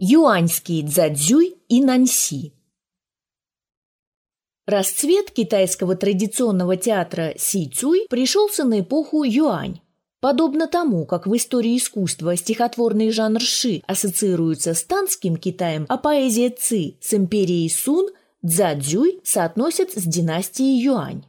Юаньский дзадзюй и нанси. Расцвет китайского традиционного театра Си Цуй пришелся на эпоху Юань. Подобно тому, как в истории искусства стихотворный жанр Ши ассоциируется с танским Китаем, а поэзия Ци с империей Сун, дзадзюй соотносят с династией Юань.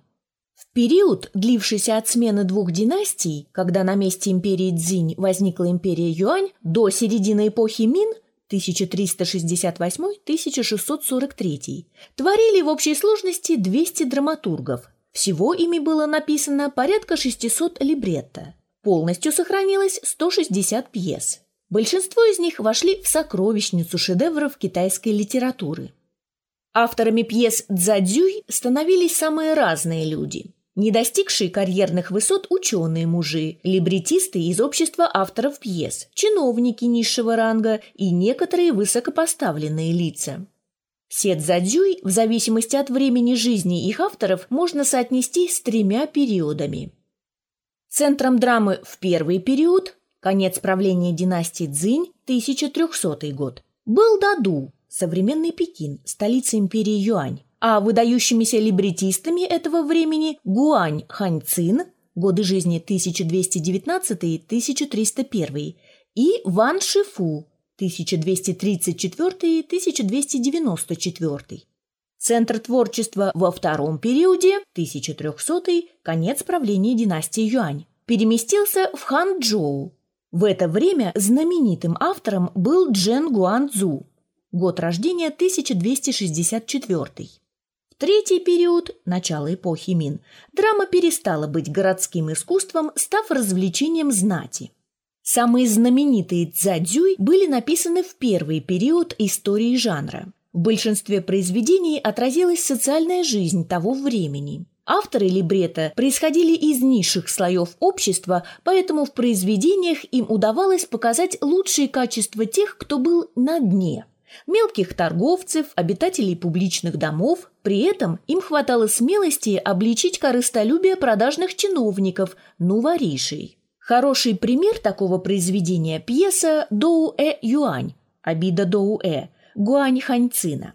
В период, длившийся от смены двух династий, когда на месте империи Цзинь возникла империя Юань, до середины эпохи Мин – 1368-1643, творили в общей сложности 200 драматургов. Всего ими было написано порядка 600 либретто. Полностью сохранилось 160 пьес. Большинство из них вошли в сокровищницу шедевров китайской литературы. Авторами пьес «Дзадзюй» становились самые разные люди – не достигшие карьерных высот ученые-мужи, либретисты из общества авторов пьес, чиновники низшего ранга и некоторые высокопоставленные лица. Сет Задзюй в зависимости от времени жизни их авторов можно соотнести с тремя периодами. Центром драмы в первый период, конец правления династии Цзинь, 1300 год, был Даду, современный Пекин, столица империи Юань а выдающимися либретистами этого времени Гуань Ханьцин, годы жизни 1219-1301, и Ван Шифу, 1234-1294. Центр творчества во втором периоде, 1300 конец правления династии Юань, переместился в Ханчжоу. В это время знаменитым автором был Джен Гуанцзу, год рождения 1264 третий период, начало эпохи Мин, драма перестала быть городским искусством, став развлечением знати. Самые знаменитые цзадзюй были написаны в первый период истории жанра. В большинстве произведений отразилась социальная жизнь того времени. Авторы либретто происходили из низших слоев общества, поэтому в произведениях им удавалось показать лучшие качества тех, кто был на дне – мелких торговцев, обитателей публичных домов. При этом им хватало смелости обличить корыстолюбие продажных чиновников, ну, воришей. Хороший пример такого произведения – пьеса «Доу-э Юань» «Обида Доу-э» Гуань Ханьцина.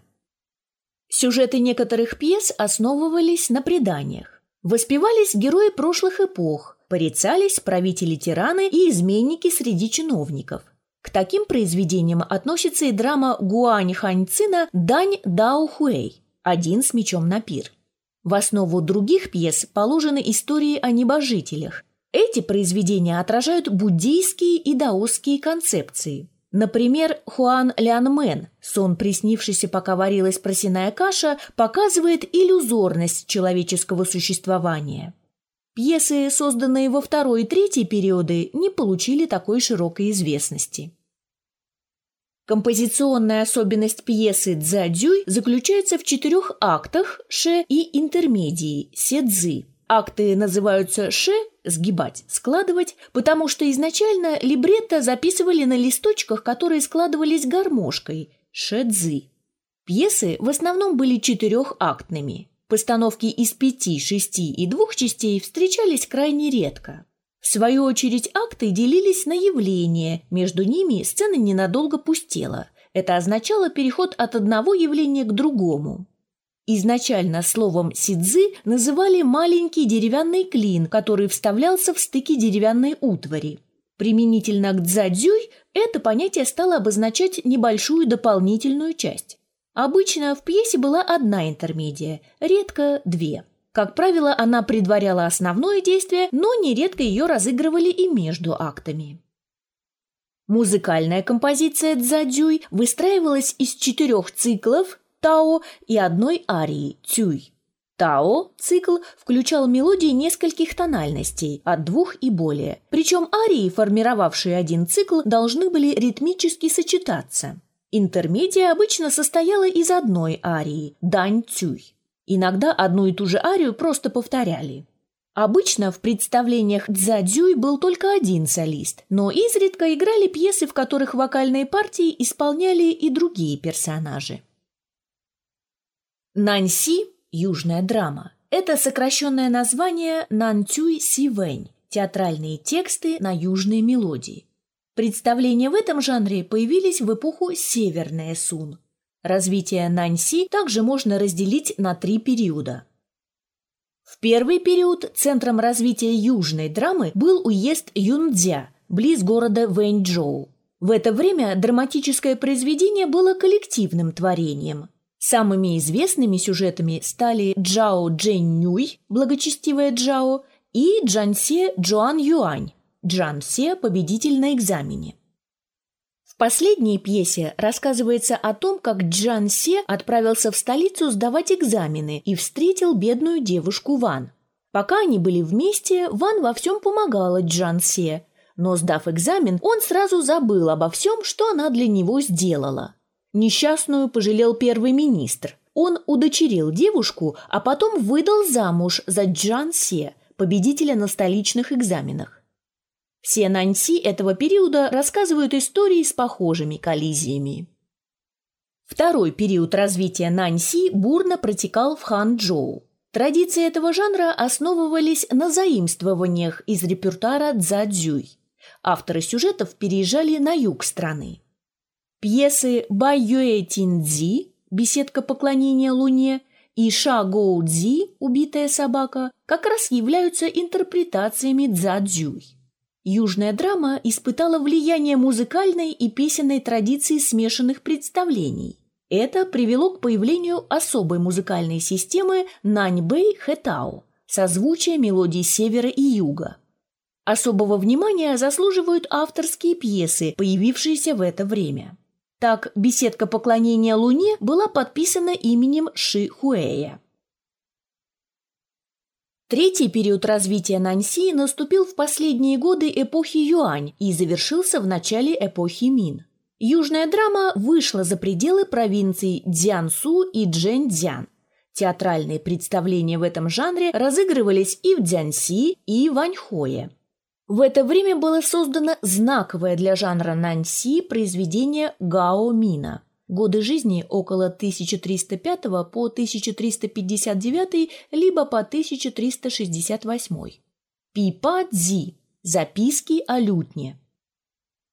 Сюжеты некоторых пьес основывались на преданиях. Воспевались герои прошлых эпох, порицались правители-тираны и изменники среди чиновников – таким произведениям относится и драма Гуань Ханьцина «Дань Дао Хуэй» «Один с мечом на пир». В основу других пьес положены истории о небожителях. Эти произведения отражают буддийские и даосские концепции. Например, Хуан Лянмен «Сон, приснившийся, пока варилась просяная каша», показывает иллюзорность человеческого существования. Пьесы, созданные во второй и третий периоды, не получили такой широкой известности. Композиционная особенность пьесы «Дзадзюй» заключается в четырех актах «ше» и интермедии «седзы». Акты называются «ше» – сгибать, складывать, потому что изначально либретто записывали на листочках, которые складывались гармошкой – «шедзы». Пьесы в основном были четырехактными. Постановки из пяти, шести и двух частей встречались крайне редко. В свою очередь акты делились на явления, между ними сцена ненадолго пустела. Это означало переход от одного явления к другому. Изначально словом «сидзы» называли маленький деревянный клин, который вставлялся в стыки деревянной утвари. Применительно к дзадзюй это понятие стало обозначать небольшую дополнительную часть. Обычно в пьесе была одна интермедия, редко две – как правило, она предваряла основное действие, но нередко ее разыгрывали и между актами. Музыкальная композиция «Дзадзюй» выстраивалась из четырех циклов «Тао» и одной арии «Цюй». Тао цикл включал мелодии нескольких тональностей, от двух и более. Причем арии, формировавшие один цикл, должны были ритмически сочетаться. Интермедия обычно состояла из одной арии – дань-цюй. Иногда одну и ту же арию просто повторяли. Обычно в представлениях дзадзюй был только один солист, но изредка играли пьесы, в которых вокальные партии исполняли и другие персонажи. Нанси – южная драма. Это сокращенное название Нантюй Сивэнь – театральные тексты на южные мелодии. Представления в этом жанре появились в эпоху Северная Сун. Развитие Наньси также можно разделить на три периода. В первый период центром развития южной драмы был уезд Юнцзя, близ города Вэньчжоу. В это время драматическое произведение было коллективным творением. Самыми известными сюжетами стали Джао Джэнь Нюй, благочестивая Джао, и Джансе Джоан Юань, Джансе, победитель на экзамене. В последней пьесе рассказывается о том, как Джан Се отправился в столицу сдавать экзамены и встретил бедную девушку Ван. Пока они были вместе, Ван во всем помогала Джан Се, но, сдав экзамен, он сразу забыл обо всем, что она для него сделала. Несчастную пожалел первый министр. Он удочерил девушку, а потом выдал замуж за Джан Се, победителя на столичных экзаменах. Все наньси этого периода рассказывают истории с похожими коллизиями. Второй период развития наньси бурно протекал в Ханчжоу. Традиции этого жанра основывались на заимствованиях из репертуара цзадзюй. Авторы сюжетов переезжали на юг страны. Пьесы Бай Юэ Тинцзи «Беседка поклонения Луне» и Ша Гоу Цзи «Убитая собака» как раз являются интерпретациями цзадзюй. Южная драма испытала влияние музыкальной и песенной традиции смешанных представлений. Это привело к появлению особой музыкальной системы Наньбэй Хэтао, созвучия мелодий севера и юга. Особого внимания заслуживают авторские пьесы, появившиеся в это время. Так, «Беседка поклонения Луне» была подписана именем Ши Хуэя. Третий период развития Наньси наступил в последние годы эпохи Юань и завершился в начале эпохи Мин. Южная драма вышла за пределы провинций Дзянсу и Джэньцзян. Театральные представления в этом жанре разыгрывались и в Дзянси, и в Аньхое. В это время было создано знаковое для жанра Наньси произведение Гао Мина – Годы жизни около 1305 по 1359 либо по 1368. Пипа Цзи. Записки о лютне.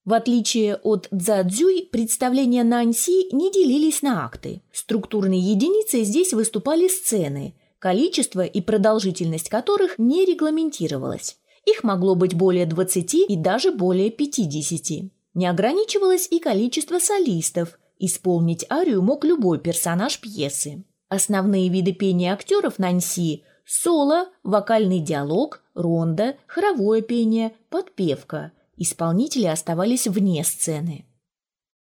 В отличие от дзадзюй, представления Нанси не делились на акты. Структурной единицей здесь выступали сцены, количество и продолжительность которых не регламентировалось. Их могло быть более 20 и даже более 50. Не ограничивалось и количество солистов, Исполнить арию мог любой персонаж пьесы. Основные виды пения актеров Нанси – соло, вокальный диалог, ронда, хоровое пение, подпевка. Исполнители оставались вне сцены.